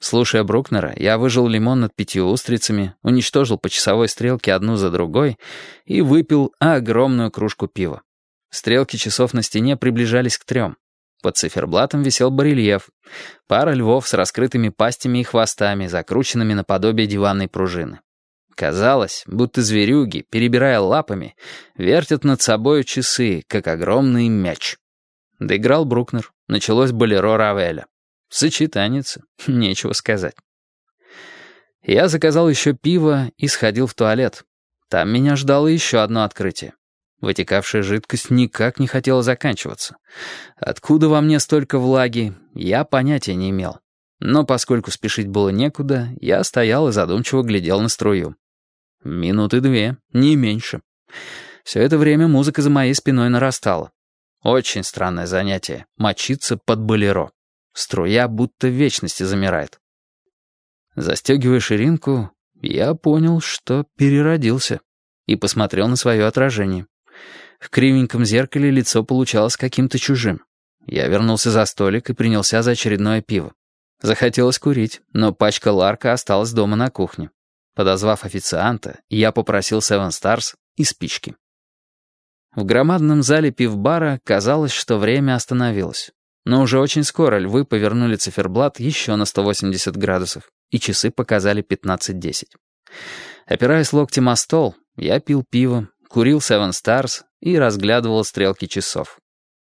Слушая Брукнера, я выжил лимон над пятью устрицами, уничтожил по часовой стрелке одну за другой и выпил огромную кружку пива. Стрелки часов на стене приближались к трем. Под циферблатом висел барельеф. Пара львов с раскрытыми пастями и хвостами, закрученными наподобие диванной пружины. Казалось, будто зверюги, перебирая лапами, вертят над собой часы, как огромный мяч. Доиграл Брукнер. Началось болеро Равеля. Сочетанец, нечего сказать. Я заказал еще пиво и сходил в туалет. Там меня ждало еще одно открытие. Вытекавшая жидкость никак не хотела заканчиваться. Откуда во мне столько влаги, я понятия не имел. Но поскольку спешить было некуда, я стоял и задумчиво глядел на струю. Минуты две, не меньше. Все это время музыка за моей спиной нарастала. Очень странное занятие — мочиться под болеро. Струя будто в вечности замирает. Застегивая ширинку, я понял, что переродился, и посмотрел на свое отражение. В кривеньком зеркале лицо получалось каким-то чужим. Я вернулся за столик и принялся за очередное пиво. Захотелось курить, но пачка Ларка осталась дома на кухне. Подозвав официанта, я попросил Seven Stars и спички. В громадном зале пивбара казалось, что время остановилось. Но уже очень скоро львы повернули циферблат еще на 180 градусов, и часы показали 15.10. Опираясь локтем о стол, я пил пиво, курил Seven Stars и разглядывал стрелки часов.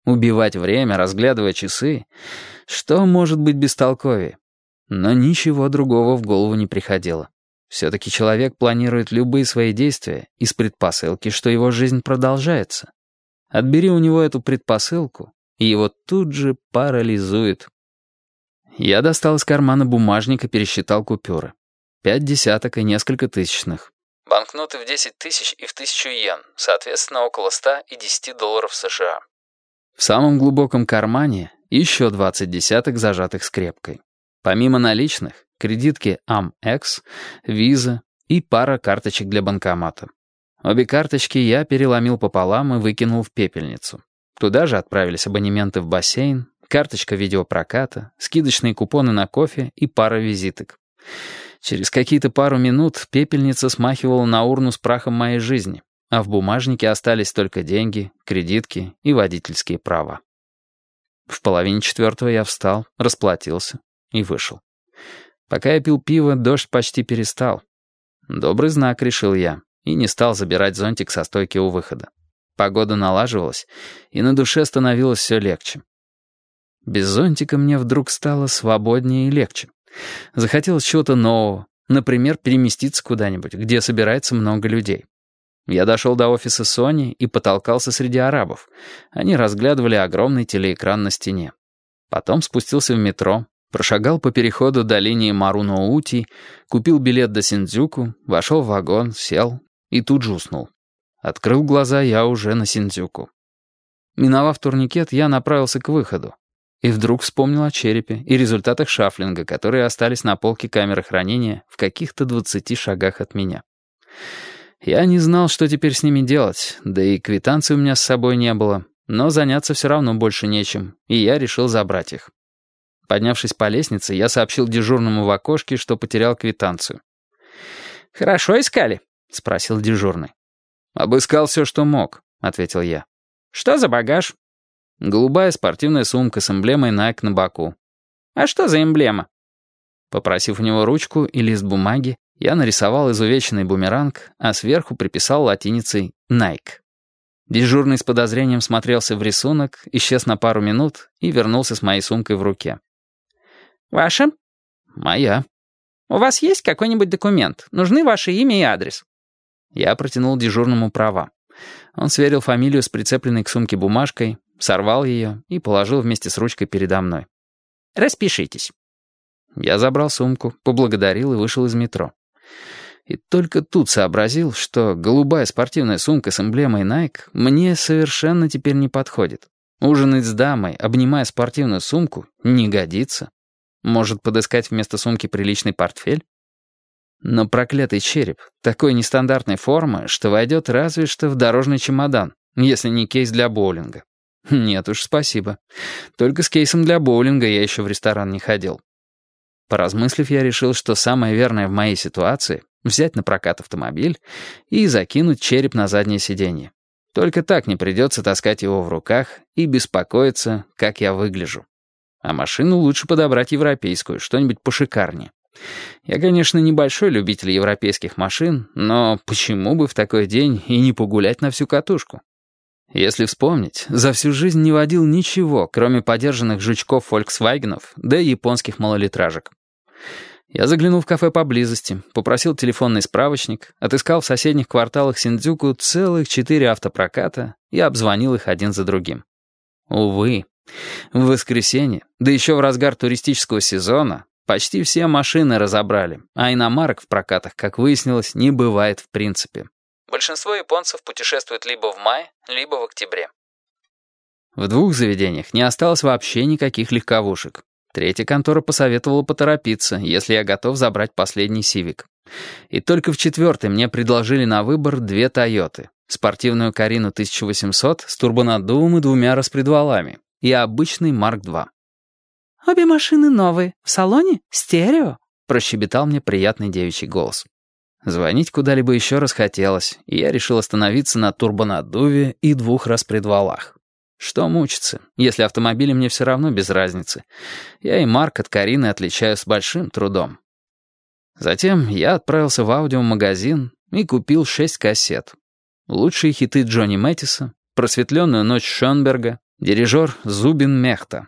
Убивать время, разглядывая часы, что может быть бестолковее? Но ничего другого в голову не приходило. Все-таки человек планирует любые свои действия из предпосылки, что его жизнь продолжается. Отбери у него эту предпосылку, и его тут же парализует. Я достал из кармана бумажник и пересчитал купюры. Пять десяток и несколько тысячных. Банкноты в 10 тысяч и в тысячу йен, соответственно, около 100 и 10 долларов США. В самом глубоком кармане еще 20 десяток, зажатых скрепкой. Помимо наличных, кредитки Amex, Visa и пара карточек для банкомата. Обе карточки я переломил пополам и выкинул в пепельницу. Туда же отправились абонементы в бассейн, карточка видеопроката, скидочные купоны на кофе и пара визиток. Через какие-то пару минут пепельница смахивала на урну с прахом моей жизни, а в бумажнике остались только деньги, кредитки и водительские права. В половине четвертого я встал, расплатился и вышел. Пока я пил пиво, дождь почти перестал. Добрый знак, решил я, и не стал забирать зонтик со стойки у выхода. Погода налаживалась, и на душе становилось все легче. Без зонтика мне вдруг стало свободнее и легче. Захотелось чего-то нового, например, переместиться куда-нибудь, где собирается много людей. Я дошел до офиса Sony и потолкался среди арабов. Они разглядывали огромный телеэкран на стене. Потом спустился в метро, прошагал по переходу до линии Маруно-Ути, купил билет до Синдзюку, вошел в вагон, сел и тут же уснул. Открыл глаза я уже на Синдзюку. Миновав турникет, я направился к выходу. И вдруг вспомнил о черепе и результатах шафлинга, которые остались на полке камеры хранения в каких-то двадцати шагах от меня. Я не знал, что теперь с ними делать, да и квитанции у меня с собой не было, но заняться все равно больше нечем, и я решил забрать их. Поднявшись по лестнице, я сообщил дежурному в окошке, что потерял квитанцию. «Хорошо искали?» — спросил дежурный. «Обыскал все, что мог», — ответил я. «Что за багаж?» «Голубая спортивная сумка с эмблемой Nike на боку». «А что за эмблема?» Попросив у него ручку и лист бумаги, я нарисовал изувеченный бумеранг, а сверху приписал латиницей «Nike». Дежурный с подозрением смотрелся в рисунок, исчез на пару минут и вернулся с моей сумкой в руке. «Ваша?» «Моя». «У вас есть какой-нибудь документ? Нужны ваше имя и адрес». Я протянул дежурному права. Он сверил фамилию с прицепленной к сумке бумажкой, сорвал ее и положил вместе с ручкой передо мной. «Распишитесь». Я забрал сумку, поблагодарил и вышел из метро. И только тут сообразил, что голубая спортивная сумка с эмблемой Nike мне совершенно теперь не подходит. Ужинать с дамой, обнимая спортивную сумку, не годится. Может, подыскать вместо сумки приличный портфель? Но проклятый череп такой нестандартной формы, что войдет разве что в дорожный чемодан, если не кейс для боулинга. Нет уж, спасибо. Только с кейсом для боулинга я еще в ресторан не ходил. Поразмыслив, я решил, что самое верное в моей ситуации — взять на прокат автомобиль и закинуть череп на заднее сиденье. Только так не придется таскать его в руках и беспокоиться, как я выгляжу. А машину лучше подобрать европейскую, что-нибудь пошикарнее. Я, конечно, небольшой любитель европейских машин, но почему бы в такой день и не погулять на всю катушку? Если вспомнить, за всю жизнь не водил ничего, кроме подержанных жучков «Фольксвагенов», да японских малолитражек. Я заглянул в кафе поблизости, попросил телефонный справочник, отыскал в соседних кварталах Синдзюку целых четыре автопроката и обзвонил их один за другим. Увы, в воскресенье, да еще в разгар туристического сезона, почти все машины разобрали, а иномарок в прокатах, как выяснилось, не бывает в принципе. Большинство японцев путешествуют либо в мае, либо в октябре. В двух заведениях не осталось вообще никаких легковушек. Третья контора посоветовала поторопиться, если я готов забрать последний «Сивик». И только в четвертой мне предложили на выбор две «Тойоты». Спортивную «Карину 1800» с турбонаддувом и двумя распредвалами и обычный «Марк-2». «Обе машины новые. В салоне? Стерео?» прощебетал мне приятный девичий голос. Звонить куда-либо еще раз хотелось, и я решил остановиться на турбонаддуве и двух распредвалах. Что мучиться, если автомобили мне все равно без разницы. Я и Марк от Карины отличаю с большим трудом. Затем я отправился в аудиомагазин и купил шесть кассет. Лучшие хиты Джонни Мэттиса, просветленную ночь Шонберга, дирижер Зубин Мехта,